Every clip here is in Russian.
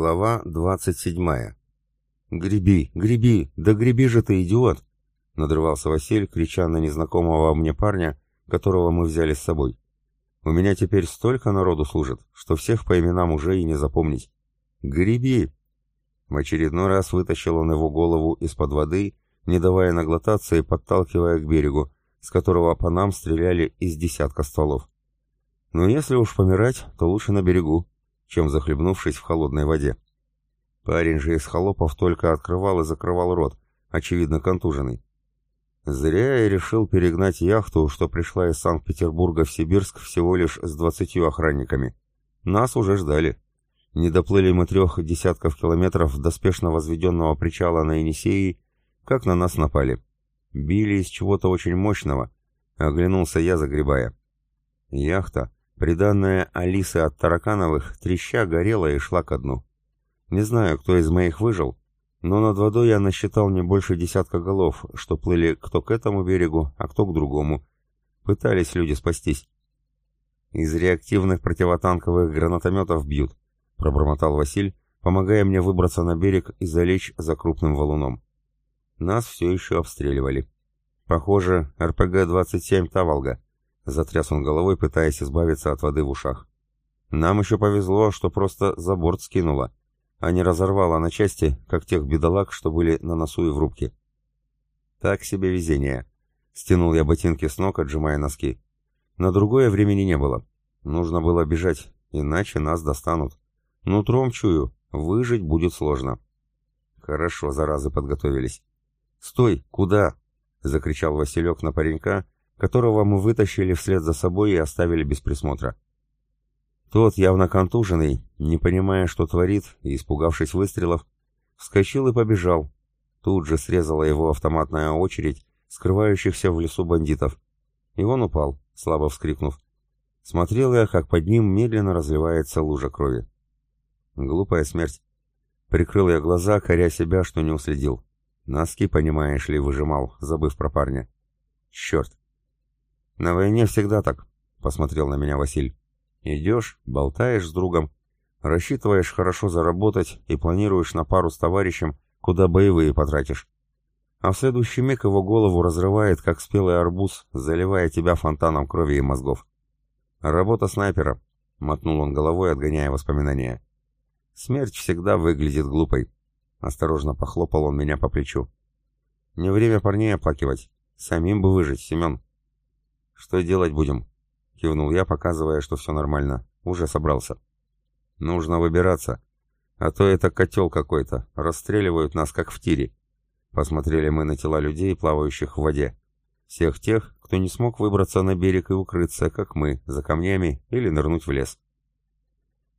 Глава 27. «Греби, греби, да греби же ты, идиот!» Надрывался Василь, крича на незнакомого мне парня, которого мы взяли с собой. «У меня теперь столько народу служит, что всех по именам уже и не запомнить. Греби!» В очередной раз вытащил он его голову из-под воды, не давая наглотаться и подталкивая к берегу, с которого по нам стреляли из десятка стволов. Но если уж помирать, то лучше на берегу, чем захлебнувшись в холодной воде. Парень же из холопов только открывал и закрывал рот, очевидно контуженный. Зря я решил перегнать яхту, что пришла из Санкт-Петербурга в Сибирск всего лишь с двадцатью охранниками. Нас уже ждали. Не доплыли мы трех десятков километров до спешно возведенного причала на Енисеи, как на нас напали. Били из чего-то очень мощного. Оглянулся я, загребая. Яхта, Приданная Алисы от Таракановых треща горела и шла ко дну. Не знаю, кто из моих выжил, но над водой я насчитал не больше десятка голов, что плыли кто к этому берегу, а кто к другому. Пытались люди спастись. «Из реактивных противотанковых гранатометов бьют», — пробормотал Василь, помогая мне выбраться на берег и залечь за крупным валуном. Нас все еще обстреливали. Похоже, РПГ-27 «Таволга». Затряс он головой, пытаясь избавиться от воды в ушах. Нам еще повезло, что просто за борт скинуло, а не разорвало на части, как тех бедолаг, что были на носу и в рубке. Так себе везение. Стянул я ботинки с ног, отжимая носки. На другое времени не было. Нужно было бежать, иначе нас достанут. Нутром чую, выжить будет сложно. Хорошо, заразы подготовились. «Стой! Куда?» — закричал Василек на паренька, которого мы вытащили вслед за собой и оставили без присмотра. Тот, явно контуженный, не понимая, что творит, и испугавшись выстрелов, вскочил и побежал. Тут же срезала его автоматная очередь скрывающихся в лесу бандитов. И он упал, слабо вскрикнув. Смотрел я, как под ним медленно разливается лужа крови. Глупая смерть. Прикрыл я глаза, коря себя, что не уследил. Носки, понимаешь ли, выжимал, забыв про парня. Черт, «На войне всегда так», — посмотрел на меня Василь. «Идешь, болтаешь с другом, рассчитываешь хорошо заработать и планируешь на пару с товарищем, куда боевые потратишь. А в следующий миг его голову разрывает, как спелый арбуз, заливая тебя фонтаном крови и мозгов. «Работа снайпера», — мотнул он головой, отгоняя воспоминания. «Смерть всегда выглядит глупой», — осторожно похлопал он меня по плечу. «Не время парней оплакивать. Самим бы выжить, Семен». «Что делать будем?» — кивнул я, показывая, что все нормально. Уже собрался. «Нужно выбираться. А то это котел какой-то. Расстреливают нас, как в тире». Посмотрели мы на тела людей, плавающих в воде. Всех тех, кто не смог выбраться на берег и укрыться, как мы, за камнями или нырнуть в лес.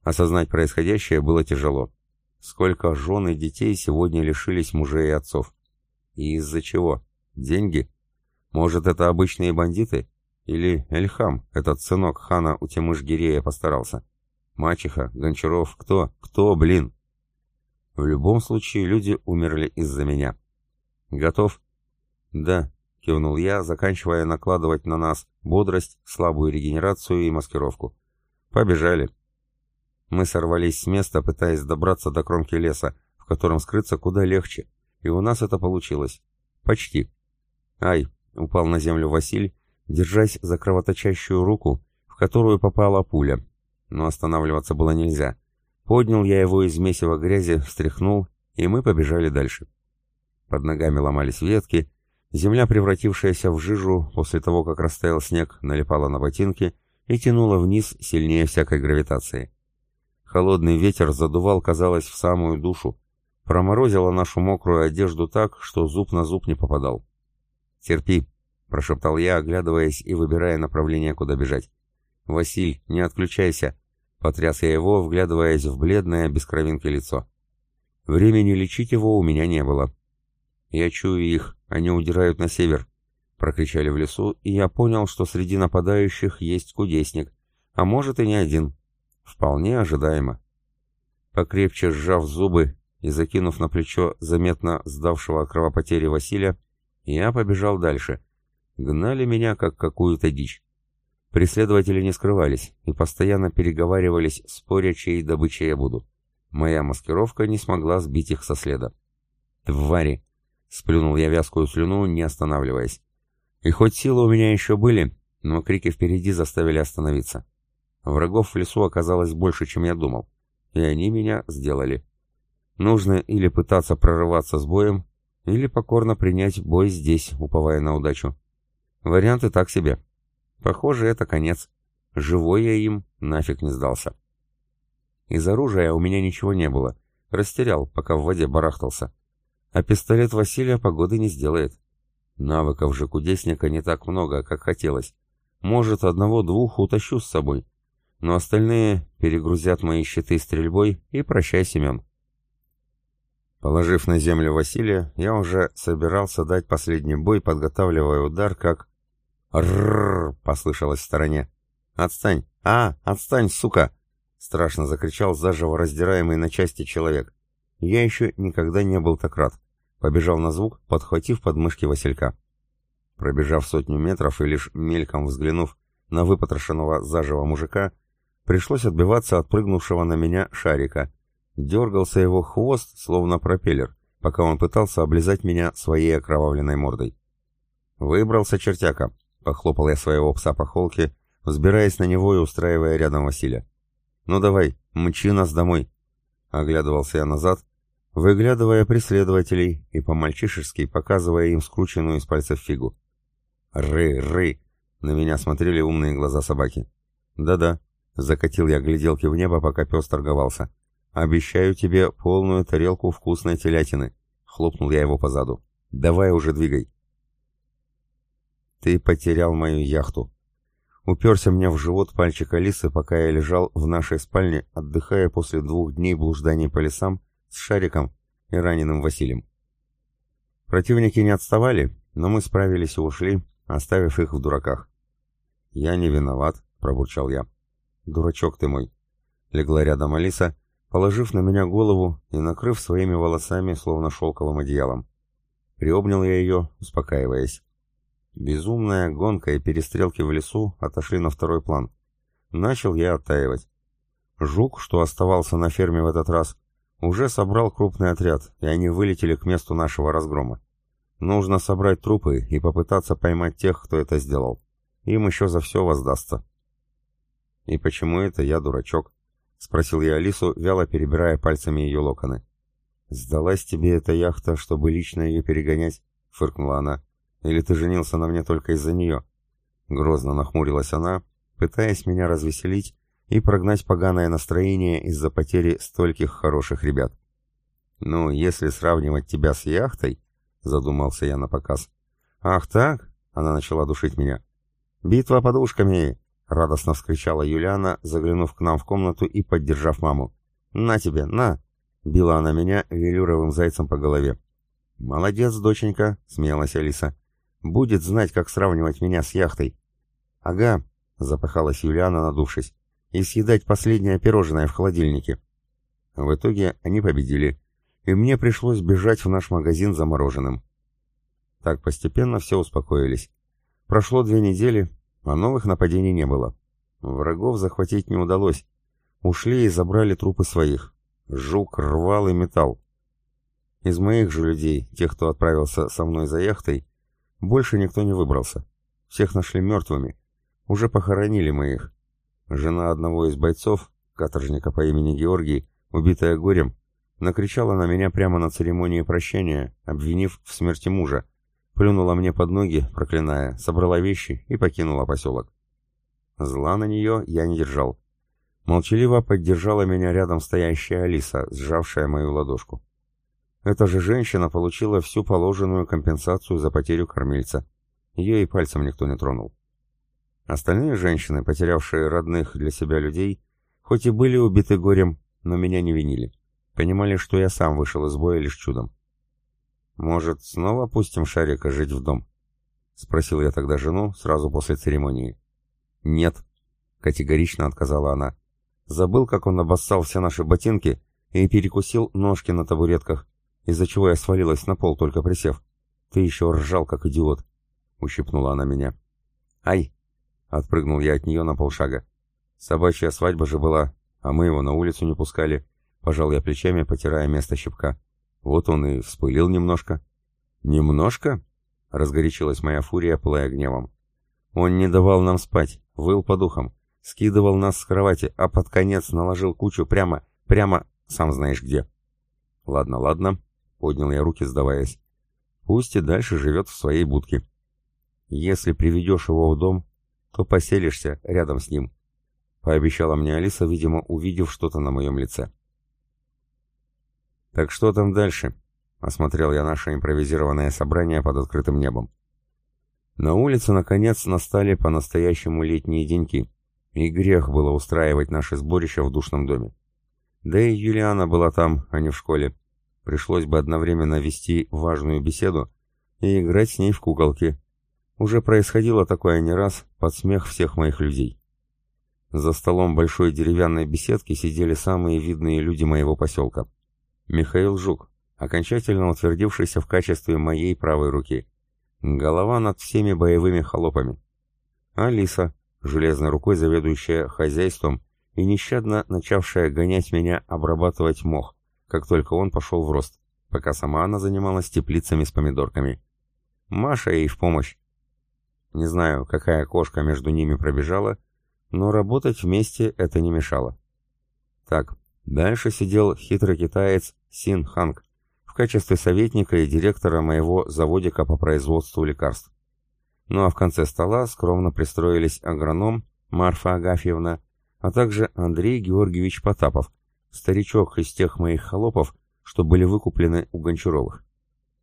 Осознать происходящее было тяжело. Сколько жен и детей сегодня лишились мужей и отцов. И из-за чего? Деньги? Может, это обычные бандиты? Или Эльхам, этот сынок хана у Тимыш-Гирея постарался? Мачеха, Гончаров, кто? Кто, блин? В любом случае, люди умерли из-за меня. Готов? Да, кивнул я, заканчивая накладывать на нас бодрость, слабую регенерацию и маскировку. Побежали. Мы сорвались с места, пытаясь добраться до кромки леса, в котором скрыться куда легче, и у нас это получилось. Почти. Ай, упал на землю Василь, держась за кровоточащую руку, в которую попала пуля. Но останавливаться было нельзя. Поднял я его из месива грязи, встряхнул, и мы побежали дальше. Под ногами ломались ветки, земля, превратившаяся в жижу после того, как растаял снег, налипала на ботинки и тянула вниз сильнее всякой гравитации. Холодный ветер задувал, казалось, в самую душу, проморозило нашу мокрую одежду так, что зуб на зуб не попадал. «Терпи», — прошептал я, оглядываясь и выбирая направление, куда бежать. «Василь, не отключайся!» — потряс я его, вглядываясь в бледное, без кровинки лицо. Времени лечить его у меня не было. «Я чую их, они удирают на север», — прокричали в лесу, и я понял, что среди нападающих есть кудесник, а может и не один. Вполне ожидаемо. Покрепче сжав зубы и закинув на плечо заметно сдавшего от кровопотери Василия, я побежал дальше — Гнали меня, как какую-то дичь. Преследователи не скрывались и постоянно переговаривались, споря, чьей добычей я буду. Моя маскировка не смогла сбить их со следа. «Твари!» — сплюнул я вязкую слюну, не останавливаясь. И хоть силы у меня еще были, но крики впереди заставили остановиться. Врагов в лесу оказалось больше, чем я думал, и они меня сделали. Нужно или пытаться прорываться с боем, или покорно принять бой здесь, уповая на удачу. Варианты так себе. Похоже, это конец. Живой я им нафиг не сдался. Из оружия у меня ничего не было. Растерял, пока в воде барахтался. А пистолет Василия погоды не сделает. Навыков же кудесника не так много, как хотелось. Может, одного-двух утащу с собой. Но остальные перегрузят мои щиты стрельбой и прощай, Семен. Положив на землю Василия, я уже собирался дать последний бой, подготавливая удар, как... «Ррррр!» — послышалось в стороне. «Отстань! А, отстань, сука!» — страшно закричал заживо раздираемый на части человек. Я еще никогда не был так рад. Побежал на звук, подхватив подмышки Василька. Пробежав сотню метров и лишь мельком взглянув на выпотрошенного заживо мужика, пришлось отбиваться от на меня шарика. Дергался его хвост, словно пропеллер, пока он пытался облизать меня своей окровавленной мордой. «Выбрался чертяка», — похлопал я своего пса по холке, взбираясь на него и устраивая рядом Василия. «Ну давай, мчи нас домой!» Оглядывался я назад, выглядывая преследователей и по-мальчишески показывая им скрученную из пальцев фигу. «Ры, ры!» — на меня смотрели умные глаза собаки. «Да-да», — закатил я гляделки в небо, пока пес торговался. «Обещаю тебе полную тарелку вкусной телятины», — хлопнул я его по заду. «Давай уже двигай». «Ты потерял мою яхту». Уперся мне в живот пальчик Алисы, пока я лежал в нашей спальне, отдыхая после двух дней блужданий по лесам с Шариком и раненым Василием. Противники не отставали, но мы справились и ушли, оставив их в дураках. «Я не виноват», — пробурчал я. «Дурачок ты мой», — легла рядом Алиса, положив на меня голову и накрыв своими волосами, словно шелковым одеялом. Приобнял я ее, успокаиваясь. Безумная гонка и перестрелки в лесу отошли на второй план. Начал я оттаивать. Жук, что оставался на ферме в этот раз, уже собрал крупный отряд, и они вылетели к месту нашего разгрома. Нужно собрать трупы и попытаться поймать тех, кто это сделал. Им еще за все воздастся. «И почему это я дурачок?» — спросил я Алису, вяло перебирая пальцами ее локоны. «Сдалась тебе эта яхта, чтобы лично ее перегонять?» — фыркнула она. «Или ты женился на мне только из-за нее?» Грозно нахмурилась она, пытаясь меня развеселить и прогнать поганое настроение из-за потери стольких хороших ребят. «Ну, если сравнивать тебя с яхтой...» — задумался я на показ. «Ах так?» — она начала душить меня. «Битва подушками!» — радостно вскричала Юлиана, заглянув к нам в комнату и поддержав маму. «На тебе, на!» — била она меня велюровым зайцем по голове. «Молодец, доченька!» — смеялась Алиса. «Будет знать, как сравнивать меня с яхтой». «Ага!» — запахалась Юлиана, надувшись и съедать последнее пирожное в холодильнике. В итоге они победили, и мне пришлось бежать в наш магазин за мороженым. Так постепенно все успокоились. Прошло две недели, а новых нападений не было. Врагов захватить не удалось. Ушли и забрали трупы своих. Жук рвал и металл. Из моих же людей, тех, кто отправился со мной за яхтой, больше никто не выбрался. Всех нашли мертвыми. Уже похоронили моих. Жена одного из бойцов, каторжника по имени Георгий, убитая горем, накричала на меня прямо на церемонии прощения, обвинив в смерти мужа, плюнула мне под ноги, проклиная, собрала вещи и покинула поселок. Зла на нее я не держал. Молчаливо поддержала меня рядом стоящая Алиса, сжавшая мою ладошку. Эта же женщина получила всю положенную компенсацию за потерю кормильца. Ее и пальцем никто не тронул. Остальные женщины, потерявшие родных для себя людей, хоть и были убиты горем, но меня не винили. Понимали, что я сам вышел из боя лишь чудом. «Может, снова пустим Шарика жить в дом?» — спросил я тогда жену сразу после церемонии. «Нет», — категорично отказала она. «Забыл, как он обоссал все наши ботинки и перекусил ножки на табуретках, из-за чего я свалилась на пол, только присев. Ты еще ржал, как идиот», — ущипнула она меня. «Ай!» Отпрыгнул я от нее на полшага. Собачья свадьба же была, а мы его на улицу не пускали. Пожал я плечами, потирая место щипка. Вот он и вспылил немножко. Немножко? Разгорячилась моя фурия, пылая гневом. Он не давал нам спать, выл по духам, скидывал нас с кровати, а под конец наложил кучу прямо, прямо, сам знаешь где. Ладно, ладно, поднял я руки, сдаваясь. Пусть и дальше живет в своей будке. Если приведешь его в дом, то поселишься рядом с ним, пообещала мне Алиса, видимо, увидев что-то на моем лице. «Так что там дальше?» — осмотрел я наше импровизированное собрание под открытым небом. На улице, наконец, настали по-настоящему летние деньки, и грех было устраивать наше сборище в душном доме. Да и Юлиана была там, а не в школе. Пришлось бы одновременно вести важную беседу и играть с ней в куколки. Уже происходило такое не раз под смех всех моих людей. За столом большой деревянной беседки сидели самые видные люди моего поселка. Михаил Жук, окончательно утвердившийся в качестве моей правой руки. Голова над всеми боевыми холопами. Алиса, железной рукой заведующая хозяйством и нещадно начавшая гонять меня обрабатывать мох, как только он пошел в рост, пока сама она занималась теплицами с помидорками. Маша ей в помощь. Не знаю, какая кошка между ними пробежала, но работать вместе это не мешало. Так, дальше сидел хитрый китаец Син Ханг в качестве советника и директора моего заводика по производству лекарств. Ну а в конце стола скромно пристроились агроном Марфа Агафьевна, а также Андрей Георгиевич Потапов, старичок из тех моих холопов, что были выкуплены у Гончаровых.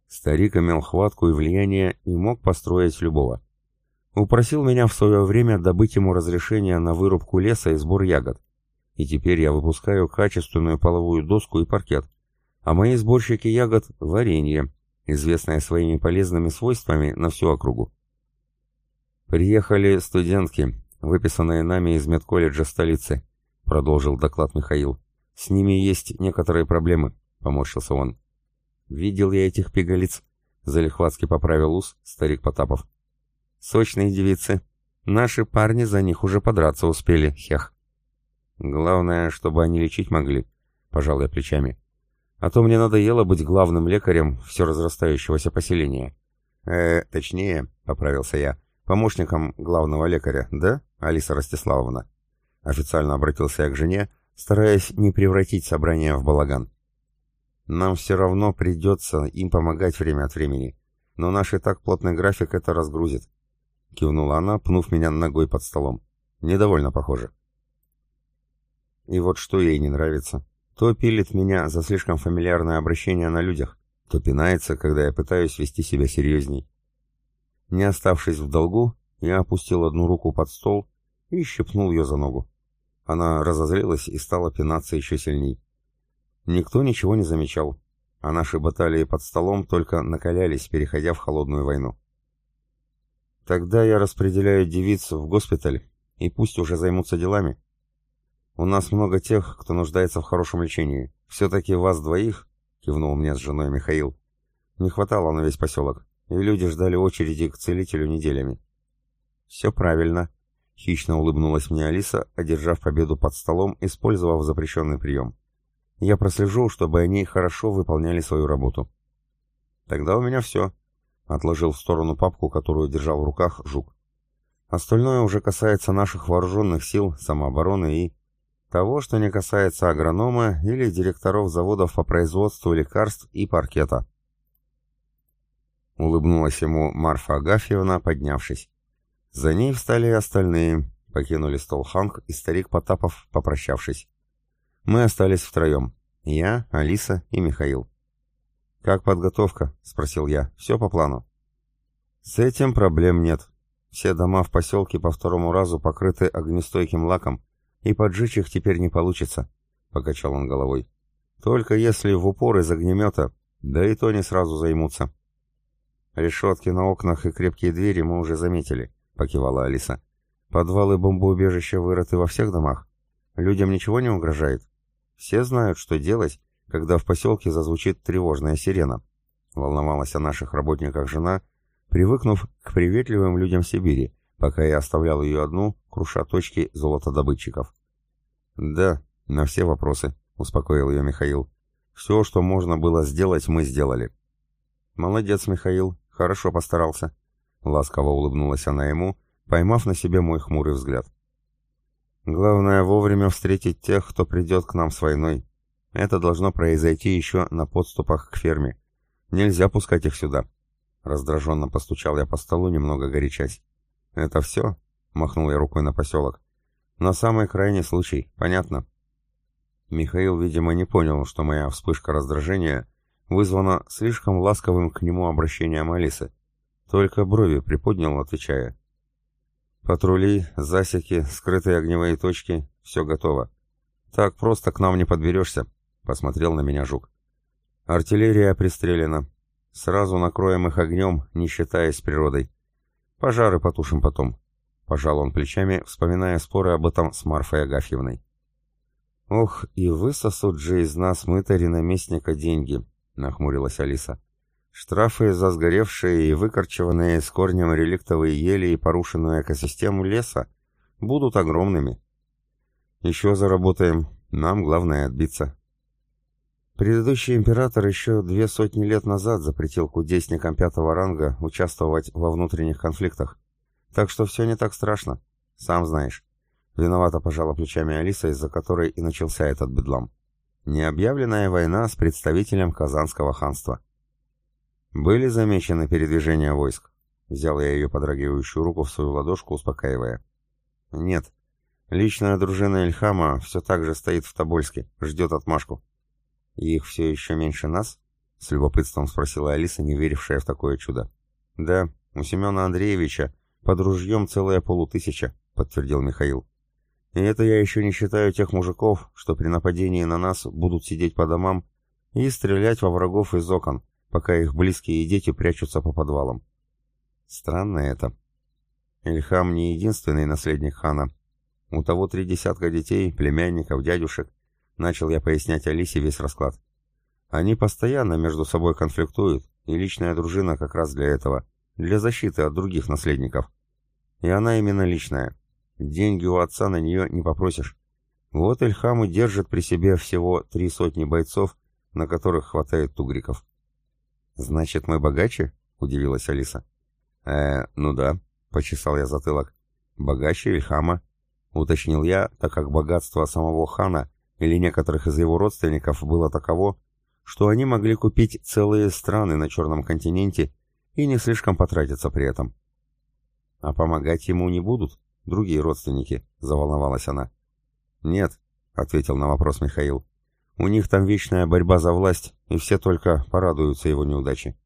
Старик имел хватку и влияние и мог построить любого. Упросил меня в свое время добыть ему разрешение на вырубку леса и сбор ягод. И теперь я выпускаю качественную половую доску и паркет, а мои сборщики ягод – варенье, известное своими полезными свойствами на всю округу. «Приехали студентки, выписанные нами из медколледжа столицы», – продолжил доклад Михаил. «С ними есть некоторые проблемы», – поморщился он. «Видел я этих пигалиц», – залихватски поправил ус старик Потапов. «Сочные девицы. Наши парни за них уже подраться успели, хех». «Главное, чтобы они лечить могли», – пожал я плечами. А то мне надоело быть главным лекарем все разрастающегося поселения. Э, точнее, поправился я, помощником главного лекаря, да, Алиса Ростиславовна? Официально обратился я к жене, стараясь не превратить собрание в балаган. Нам все равно придется им помогать время от времени, но наш и так плотный график это разгрузит. Кивнула она, пнув меня ногой под столом. Недовольно похоже. И вот что ей не нравится. То пилит меня за слишком фамильярное обращение на людях, то пинается, когда я пытаюсь вести себя серьезней. Не оставшись в долгу, я опустил одну руку под стол и щипнул ее за ногу. Она разозлилась и стала пинаться еще сильней. Никто ничего не замечал, а наши баталии под столом только накалялись, переходя в холодную войну. Тогда я распределяю девиц в госпиталь, и пусть уже займутся делами. «У нас много тех, кто нуждается в хорошем лечении. Все-таки вас двоих», — кивнул мне с женой Михаил, — «не хватало на весь поселок, и люди ждали очереди к целителю неделями». «Все правильно», — хищно улыбнулась мне Алиса, одержав победу под столом, использовав запрещенный прием. «Я прослежу, чтобы они хорошо выполняли свою работу». «Тогда у меня все», — отложил в сторону папку, которую держал в руках Жук. «Остальное уже касается наших вооруженных сил, самообороны и...» Того, что не касается агронома или директоров заводов по производству лекарств и паркета. Улыбнулась ему Марфа Агафьевна, поднявшись. За ней встали и остальные, покинули стол Ханк и старик Потапов, попрощавшись. Мы остались втроем. Я, Алиса и Михаил. «Как подготовка?» — спросил я. «Все по плану?» «С этим проблем нет. Все дома в поселке по второму разу покрыты огнестойким лаком, и поджечь их теперь не получится», — покачал он головой. «Только если в упор из огнемета, да и то не сразу займутся». «Решетки на окнах и крепкие двери мы уже заметили», — покивала Алиса. «Подвалы бомбоубежища вырыты во всех домах. Людям ничего не угрожает. Все знают, что делать, когда в поселке зазвучит тревожная сирена». Волновалась о наших работниках жена, привыкнув к приветливым людям Сибири, пока я оставлял ее одну, круша точки золотодобытчиков. «Да, на все вопросы», — успокоил ее Михаил. «Все, что можно было сделать, мы сделали». «Молодец, Михаил, хорошо постарался», — ласково улыбнулась она ему, поймав на себе мой хмурый взгляд. «Главное вовремя встретить тех, кто придет к нам с войной. Это должно произойти еще на подступах к ферме. Нельзя пускать их сюда». Раздраженно постучал я по столу, немного горячась. «Это все?» — махнул я рукой на поселок. «На самый крайний случай, понятно?» Михаил, видимо, не понял, что моя вспышка раздражения вызвана слишком ласковым к нему обращением Алисы. Только брови приподнял, отвечая. «Патрули, засеки, скрытые огневые точки — все готово. Так просто к нам не подберешься», — посмотрел на меня Жук. «Артиллерия пристрелена. Сразу накроем их огнем, не считаясь природой. Пожары потушим потом», — пожал он плечами, вспоминая споры об этом с Марфой Агафьевной. «Ох, и высосут же из нас мытари наместника деньги», — нахмурилась Алиса. «Штрафы за сгоревшие и выкорчеванные с корнем реликтовые ели и порушенную экосистему леса будут огромными. Еще заработаем, нам главное отбиться». Предыдущий император еще две сотни лет назад запретил кудесникам пятого ранга участвовать во внутренних конфликтах. Так что все не так страшно, сам знаешь. Виновата пожала плечами Алиса, из-за которой и начался этот бедлам. Необъявленная война с представителем Казанского ханства. Были замечены передвижения войск. Взял я ее подрагивающую руку в свою ладошку, успокаивая. Нет. Личная дружина Эльхама все так же стоит в Тобольске, ждет отмашку. Их все еще меньше нас? С любопытством спросила Алиса, не верившая в такое чудо. Да, у Семена Андреевича под ружьем целая полутысяча, подтвердил Михаил. И это я еще не считаю тех мужиков, что при нападении на нас будут сидеть по домам и стрелять во врагов из окон, пока их близкие дети прячутся по подвалам. Странно это. Ильхам не единственный наследник хана. У того три десятка детей, племянников, дядюшек. Начал я пояснять Алисе весь расклад. Они постоянно между собой конфликтуют, и личная дружина как раз для этого, для защиты от других наследников. И она именно личная. Деньги у отца на нее не попросишь. Вот Ильхам и держит при себе всего три сотни бойцов, на которых хватает тугриков. «Значит, мы богаче?» — удивилась Алиса. «Э, ну да», — почесал я затылок. «Богаче Ильхама», — уточнил я, так как богатство самого хана или некоторых из его родственников было таково, что они могли купить целые страны на Черном континенте и не слишком потратиться при этом. «А помогать ему не будут?» другие родственники?» — заволновалась она. «Нет», — ответил на вопрос Михаил. «У них там вечная борьба за власть, и все только порадуются его неудаче.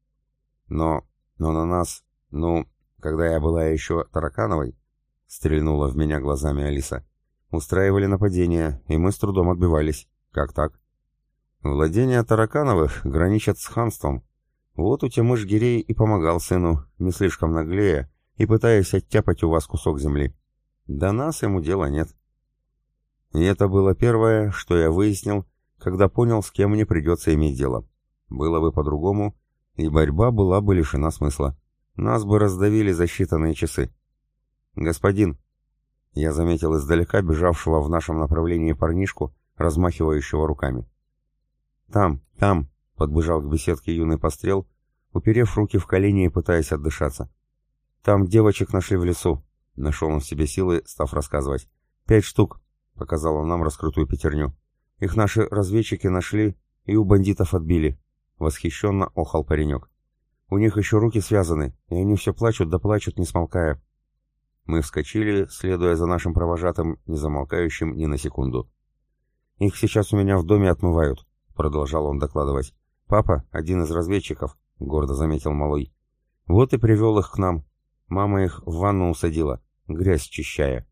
Но... но на нас... ну, когда я была еще Таракановой...» — стрельнула в меня глазами Алиса. «Устраивали нападения, и мы с трудом отбивались. Как так?» «Владения Таракановых граничат с ханством. Вот у Тимыш Гирей и помогал сыну, не слишком наглея, и пытаясь оттяпать у вас кусок земли. До нас ему дела нет. И это было первое, что я выяснил, когда понял, с кем мне придется иметь дело. Было бы по-другому, и борьба была бы лишена смысла. Нас бы раздавили за считанные часы. «Господин!» Я заметил издалека бежавшего в нашем направлении парнишку, размахивающего руками. «Там, там!» — подбежал к беседке юный пострел, уперев руки в колени и пытаясь отдышаться. «Там девочек нашли в лесу. Нашел он в себе силы, став рассказывать. «Пять штук», — показал он нам раскрытую пятерню. «Их наши разведчики нашли и у бандитов отбили». Восхищенно охал паренек. «У них еще руки связаны, и они все плачут да плачут, не смолкая». Мы вскочили, следуя за нашим провожатым, не замолкающим ни на секунду. «Их сейчас у меня в доме отмывают», — продолжал он докладывать. «Папа, один из разведчиков», — гордо заметил малой. «Вот и привел их к нам. Мама их в ванну усадила, грязь чищая.